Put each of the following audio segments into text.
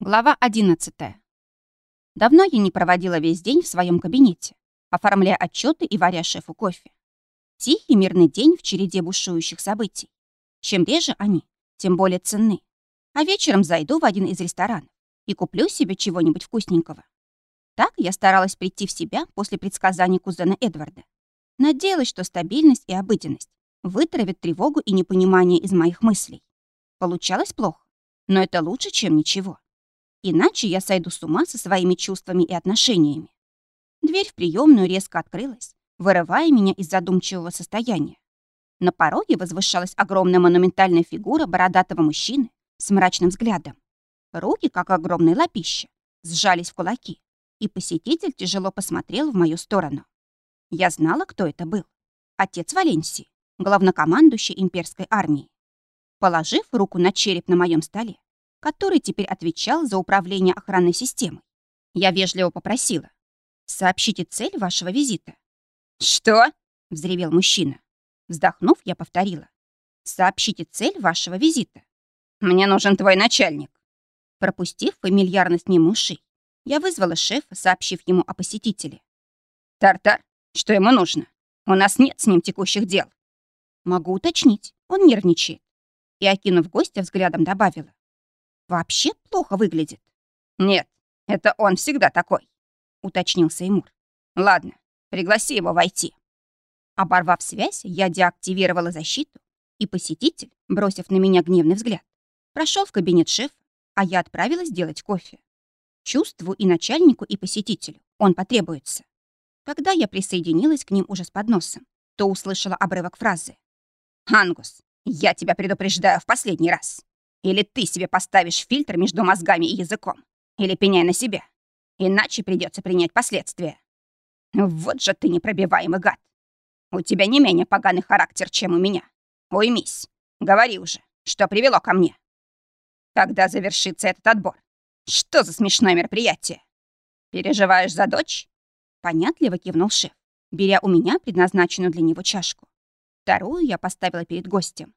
Глава 11. Давно я не проводила весь день в своем кабинете, оформляя отчеты и варя шефу кофе. Тихий мирный день в череде бушующих событий. Чем реже они, тем более ценны. А вечером зайду в один из ресторанов и куплю себе чего-нибудь вкусненького. Так я старалась прийти в себя после предсказаний кузена Эдварда. Надеялась, что стабильность и обыденность вытравят тревогу и непонимание из моих мыслей. Получалось плохо, но это лучше, чем ничего. Иначе я сойду с ума со своими чувствами и отношениями. Дверь в приемную резко открылась, вырывая меня из задумчивого состояния. На пороге возвышалась огромная монументальная фигура бородатого мужчины с мрачным взглядом. Руки, как огромные лапища, сжались в кулаки, и посетитель тяжело посмотрел в мою сторону. Я знала, кто это был. Отец Валенсии, главнокомандующий имперской армии. Положив руку на череп на моем столе, который теперь отвечал за управление охранной системой. Я вежливо попросила. «Сообщите цель вашего визита». «Что?» — взревел мужчина. Вздохнув, я повторила. «Сообщите цель вашего визита». «Мне нужен твой начальник». Пропустив фамильярность мимо ушей, я вызвала шефа, сообщив ему о посетителе. «Тартар, что ему нужно? У нас нет с ним текущих дел». «Могу уточнить, он нервничает». И, окинув гостя взглядом, добавила. Вообще плохо выглядит. Нет, это он всегда такой, уточнил Сеймур. Ладно, пригласи его войти. Оборвав связь, я деактивировала защиту, и посетитель, бросив на меня гневный взгляд, прошел в кабинет шефа, а я отправилась делать кофе. Чувствую и начальнику, и посетителю. Он потребуется. Когда я присоединилась к ним уже с подносом, то услышала обрывок фразы. «Ангус, я тебя предупреждаю в последний раз. Или ты себе поставишь фильтр между мозгами и языком, или пеняй на себя. Иначе придется принять последствия. Вот же ты непробиваемый гад. У тебя не менее поганый характер, чем у меня. Уймись. Говори уже, что привело ко мне. Когда завершится этот отбор? Что за смешное мероприятие? Переживаешь за дочь? Понятливо кивнул шеф, беря у меня предназначенную для него чашку. Вторую я поставила перед гостем.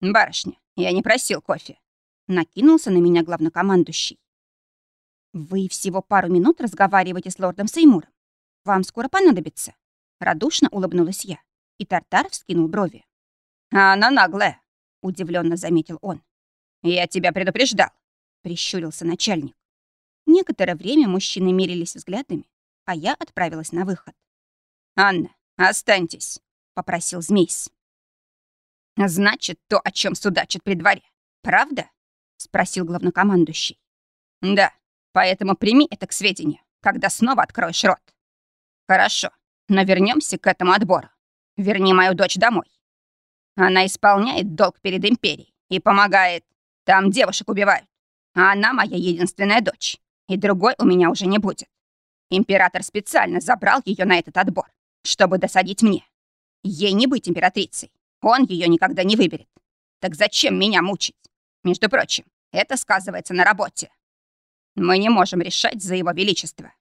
«Барышня, я не просил кофе». Накинулся на меня главнокомандующий. «Вы всего пару минут разговариваете с лордом Сеймуром. Вам скоро понадобится». Радушно улыбнулась я, и Тартар вскинул брови. «А она наглая», — удивленно заметил он. «Я тебя предупреждал», — прищурился начальник. Некоторое время мужчины мерились взглядами, а я отправилась на выход. «Анна, останьтесь», — попросил Змейс. «Значит, то, о чем судачат при дворе. Правда?» — спросил главнокомандующий. «Да, поэтому прими это к сведению, когда снова откроешь рот». «Хорошо, но вернемся к этому отбору. Верни мою дочь домой. Она исполняет долг перед империей и помогает. Там девушек убивают. А она моя единственная дочь, и другой у меня уже не будет. Император специально забрал ее на этот отбор, чтобы досадить мне. Ей не быть императрицей. Он ее никогда не выберет. Так зачем меня мучить? Между прочим, это сказывается на работе. Мы не можем решать за его величество.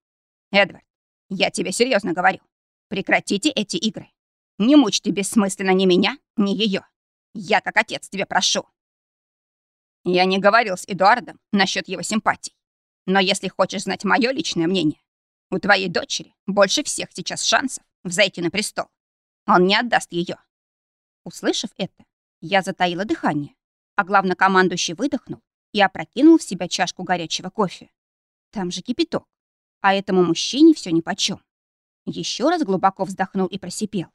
Эдвард, я тебе серьезно говорю. Прекратите эти игры. Не мучьте бессмысленно ни меня, ни ее. Я как отец тебе прошу. Я не говорил с Эдуардом насчет его симпатий. Но если хочешь знать мое личное мнение, у твоей дочери больше всех сейчас шансов взойти на престол. Он не отдаст ее. Услышав это, я затаила дыхание, а главнокомандующий выдохнул и опрокинул в себя чашку горячего кофе. Там же кипяток, а этому мужчине все нипочем. Еще раз глубоко вздохнул и просипел.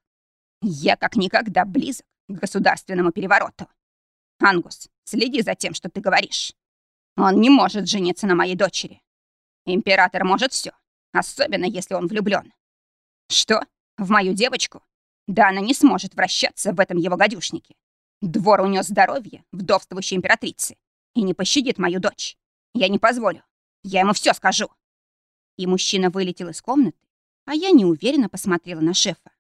«Я как никогда близок к государственному перевороту. Ангус, следи за тем, что ты говоришь. Он не может жениться на моей дочери. Император может все, особенно если он влюблен. Что? В мою девочку? Да она не сможет вращаться в этом его гадюшнике. Двор унес здоровье вдовствующей императрицы и не пощадит мою дочь. Я не позволю. Я ему все скажу. И мужчина вылетел из комнаты, а я неуверенно посмотрела на шефа.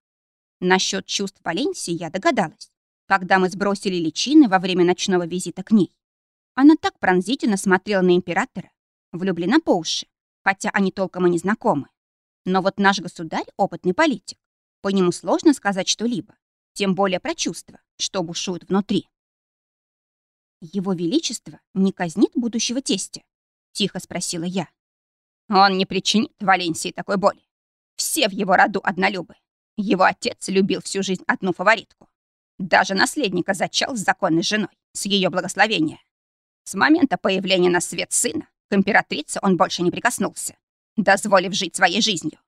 Насчет чувств Валенсии я догадалась, когда мы сбросили личины во время ночного визита к ней. Она так пронзительно смотрела на императора, влюблена по уши, хотя они толком и не знакомы. Но вот наш государь — опытный политик. По нему сложно сказать что-либо, тем более про чувства, что бушуют внутри. Его Величество не казнит будущего тестя. Тихо спросила я. Он не причинит Валенсии такой боли. Все в его роду однолюбы. Его отец любил всю жизнь одну фаворитку. Даже наследника зачал с законной женой, с ее благословения. С момента появления на свет сына к императрице он больше не прикоснулся, дозволив жить своей жизнью.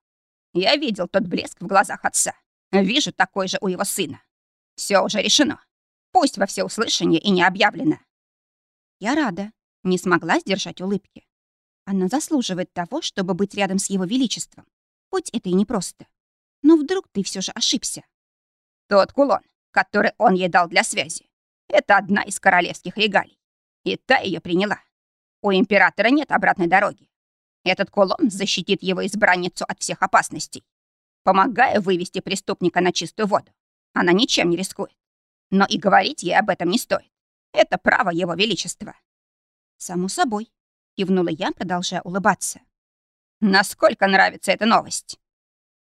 Я видел тот блеск в глазах отца. Вижу такой же у его сына. Все уже решено. Пусть во всеуслышание и не объявлено. Я рада. Не смогла сдержать улыбки. Она заслуживает того, чтобы быть рядом с его величеством. Хоть это и непросто. Но вдруг ты все же ошибся. Тот кулон, который он ей дал для связи, это одна из королевских регалий. И та ее приняла. У императора нет обратной дороги. Этот кулон защитит его избранницу от всех опасностей, помогая вывести преступника на чистую воду. Она ничем не рискует. Но и говорить ей об этом не стоит. Это право его величества. Само собой, кивнула я, продолжая улыбаться. Насколько нравится эта новость?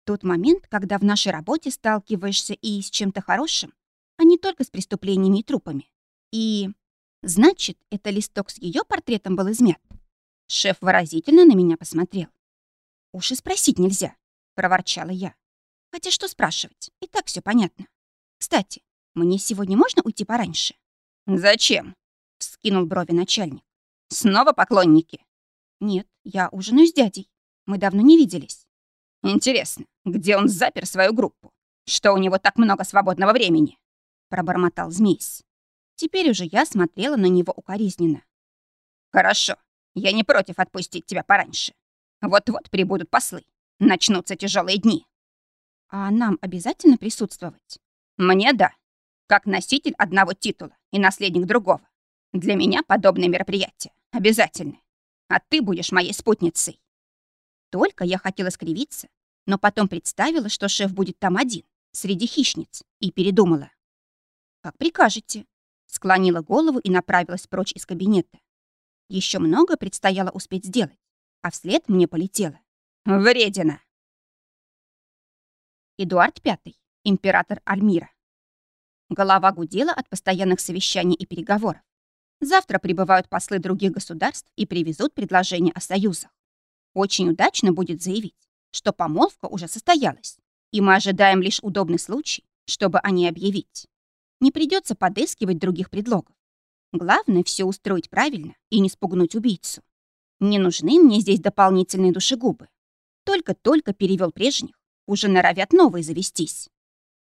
Тот момент, когда в нашей работе сталкиваешься и с чем-то хорошим, а не только с преступлениями и трупами. И... Значит, это листок с ее портретом был измят. Шеф выразительно на меня посмотрел. «Уж и спросить нельзя», — проворчала я. «Хотя что спрашивать? И так все понятно. Кстати, мне сегодня можно уйти пораньше?» «Зачем?» — вскинул брови начальник. «Снова поклонники?» «Нет, я ужинаю с дядей. Мы давно не виделись». «Интересно, где он запер свою группу? Что у него так много свободного времени?» — пробормотал Змейс. Теперь уже я смотрела на него укоризненно. «Хорошо, я не против отпустить тебя пораньше. Вот-вот прибудут послы. Начнутся тяжелые дни». «А нам обязательно присутствовать?» «Мне — да. Как носитель одного титула и наследник другого. Для меня подобные мероприятия обязательны. А ты будешь моей спутницей». Только я хотела скривиться, но потом представила, что шеф будет там один, среди хищниц, и передумала. «Как прикажете», — склонила голову и направилась прочь из кабинета. Еще много предстояло успеть сделать, а вслед мне полетело. «Вредина!» Эдуард V, император Альмира. Голова гудела от постоянных совещаний и переговоров. Завтра прибывают послы других государств и привезут предложение о союзах. Очень удачно будет заявить, что помолвка уже состоялась, и мы ожидаем лишь удобный случай, чтобы о ней объявить. Не придется подыскивать других предлогов. Главное все устроить правильно и не спугнуть убийцу. Не нужны мне здесь дополнительные душегубы. Только-только перевел прежних, уже норовят новые завестись.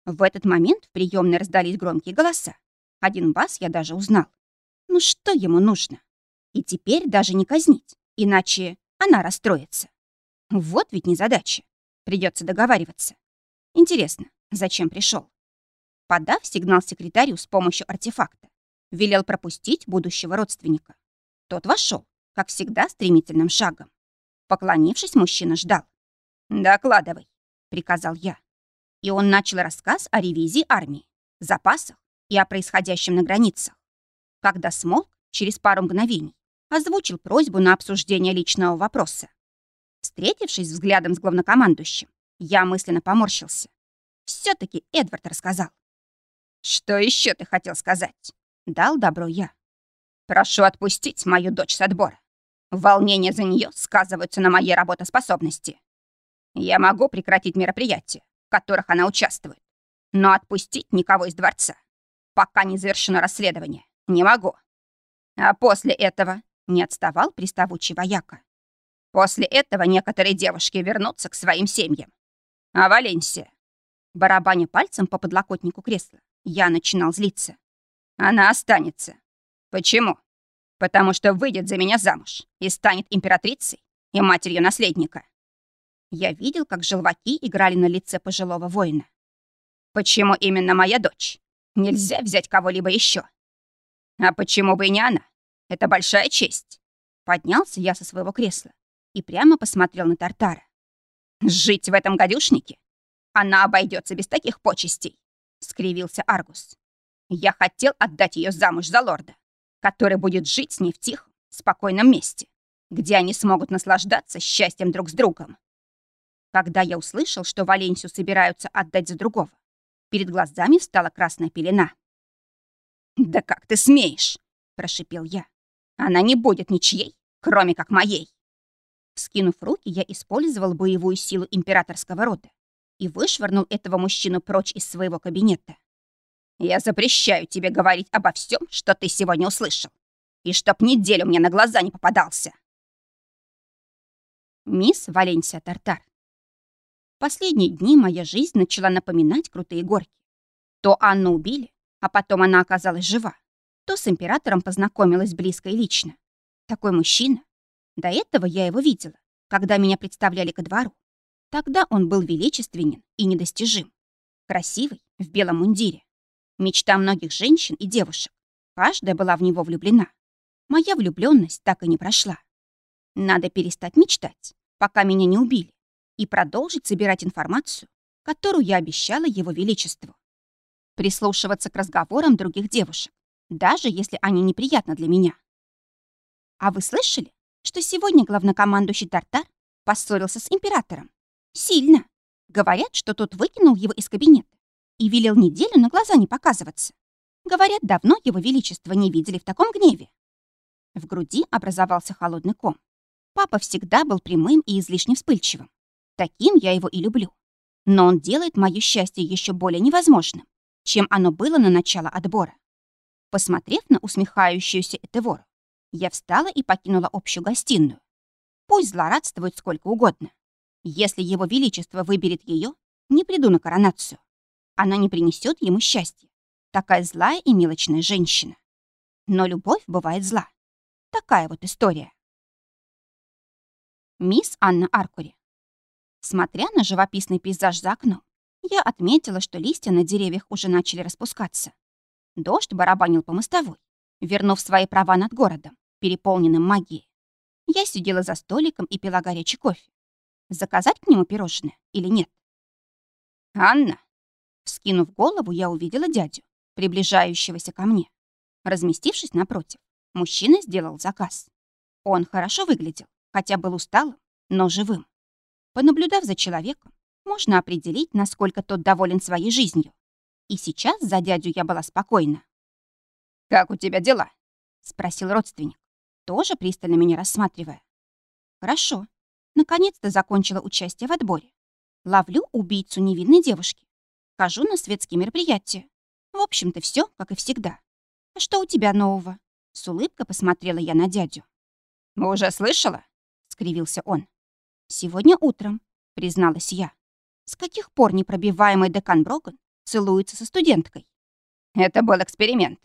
В этот момент в приемной раздались громкие голоса. Один бас я даже узнал. Ну что ему нужно? И теперь даже не казнить, иначе она расстроится. Вот ведь незадача. Придется договариваться. Интересно, зачем пришел? Подав сигнал секретарю с помощью артефакта, велел пропустить будущего родственника. Тот вошел, как всегда, стремительным шагом. Поклонившись, мужчина ждал. «Докладывай», — приказал я. И он начал рассказ о ревизии армии, запасах и о происходящем на границах. Когда смолк, через пару мгновений, озвучил просьбу на обсуждение личного вопроса. Встретившись взглядом с главнокомандующим, я мысленно поморщился. все таки Эдвард рассказал. «Что еще ты хотел сказать?» Дал добро я. «Прошу отпустить мою дочь с отбора. Волнения за нее сказываются на моей работоспособности. Я могу прекратить мероприятия, в которых она участвует, но отпустить никого из дворца, пока не завершено расследование, не могу. А после этого не отставал приставучий вояка. После этого некоторые девушки вернутся к своим семьям. А Валенсия? Барабаня пальцем по подлокотнику кресла, я начинал злиться. Она останется. Почему? Потому что выйдет за меня замуж и станет императрицей и матерью наследника. Я видел, как желваки играли на лице пожилого воина. Почему именно моя дочь? Нельзя взять кого-либо еще. А почему бы и не она? Это большая честь. Поднялся я со своего кресла и прямо посмотрел на Тартара. «Жить в этом гадюшнике? Она обойдется без таких почестей», — скривился Аргус. «Я хотел отдать ее замуж за лорда, который будет жить с ней в тихом, спокойном месте, где они смогут наслаждаться счастьем друг с другом». Когда я услышал, что Валенсию собираются отдать за другого, перед глазами встала красная пелена. «Да как ты смеешь?» — прошипел я. Она не будет ничьей кроме как моей. Скинув руки, я использовал боевую силу императорского рода и вышвырнул этого мужчину прочь из своего кабинета. «Я запрещаю тебе говорить обо всем, что ты сегодня услышал, и чтоб неделю мне на глаза не попадался». Мисс Валенсия Тартар. Последние дни моя жизнь начала напоминать крутые горки. То Анну убили, а потом она оказалась жива, то с императором познакомилась близко и лично. Такой мужчина. До этого я его видела, когда меня представляли ко двору. Тогда он был величественен и недостижим. Красивый, в белом мундире. Мечта многих женщин и девушек. Каждая была в него влюблена. Моя влюбленность так и не прошла. Надо перестать мечтать, пока меня не убили, и продолжить собирать информацию, которую я обещала его величеству. Прислушиваться к разговорам других девушек, даже если они неприятны для меня. А вы слышали, что сегодня главнокомандующий Тартар поссорился с императором? Сильно. Говорят, что тот выкинул его из кабинета и велел неделю на глаза не показываться. Говорят, давно его величество не видели в таком гневе. В груди образовался холодный ком. Папа всегда был прямым и излишне вспыльчивым. Таким я его и люблю. Но он делает мое счастье еще более невозможным, чем оно было на начало отбора. Посмотрев на усмехающуюся Этевору, я встала и покинула общую гостиную. Пусть злорадствует сколько угодно. Если его величество выберет ее, не приду на коронацию. Она не принесет ему счастья. Такая злая и мелочная женщина. Но любовь бывает зла. Такая вот история. Мисс Анна Аркури. Смотря на живописный пейзаж за окном, я отметила, что листья на деревьях уже начали распускаться. Дождь барабанил по мостовой, вернув свои права над городом переполненным магией. Я сидела за столиком и пила горячий кофе. Заказать к нему пирожное или нет? «Анна!» Вскинув голову, я увидела дядю, приближающегося ко мне. Разместившись напротив, мужчина сделал заказ. Он хорошо выглядел, хотя был усталым, но живым. Понаблюдав за человеком, можно определить, насколько тот доволен своей жизнью. И сейчас за дядю я была спокойна. «Как у тебя дела?» — спросил родственник тоже пристально меня рассматривая. Хорошо. Наконец-то закончила участие в отборе. Ловлю убийцу невинной девушки. Хожу на светские мероприятия. В общем-то, все, как и всегда. А что у тебя нового? С улыбкой посмотрела я на дядю. «Уже слышала?» — скривился он. «Сегодня утром», — призналась я. «С каких пор непробиваемый декан Броган целуется со студенткой?» «Это был эксперимент».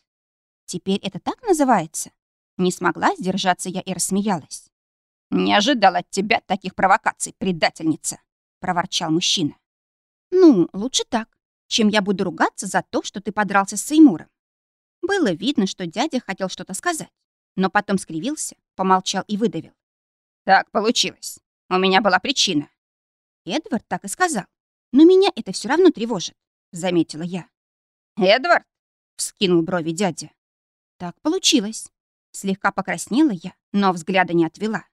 «Теперь это так называется?» Не смогла сдержаться я и рассмеялась. «Не ожидал от тебя таких провокаций, предательница!» — проворчал мужчина. «Ну, лучше так, чем я буду ругаться за то, что ты подрался с Сеймуром». Было видно, что дядя хотел что-то сказать, но потом скривился, помолчал и выдавил. «Так получилось. У меня была причина». Эдвард так и сказал. «Но меня это все равно тревожит», — заметила я. «Эдвард?» — вскинул брови дядя. «Так получилось. Слегка покраснела я, но взгляда не отвела.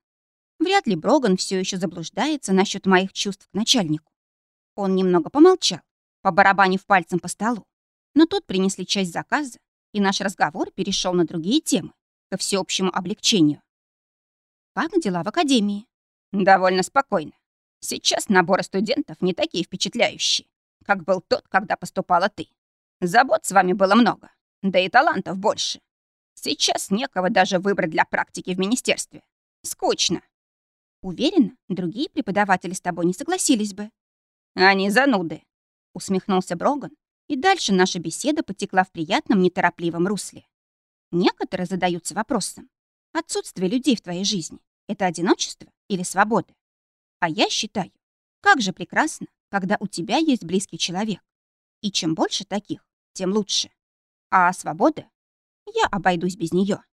Вряд ли Броган все еще заблуждается насчет моих чувств к начальнику. Он немного помолчал, побарабанив пальцем по столу. Но тут принесли часть заказа, и наш разговор перешел на другие темы, ко всеобщему облегчению. Как дела в академии? Довольно спокойно. Сейчас наборы студентов не такие впечатляющие, как был тот, когда поступала ты. Забот с вами было много, да и талантов больше. Сейчас некого даже выбрать для практики в министерстве. Скучно. Уверена, другие преподаватели с тобой не согласились бы. Они зануды. Усмехнулся Броган, и дальше наша беседа потекла в приятном, неторопливом русле. Некоторые задаются вопросом. Отсутствие людей в твоей жизни — это одиночество или свобода? А я считаю, как же прекрасно, когда у тебя есть близкий человек. И чем больше таких, тем лучше. А свобода я обойдусь без нее.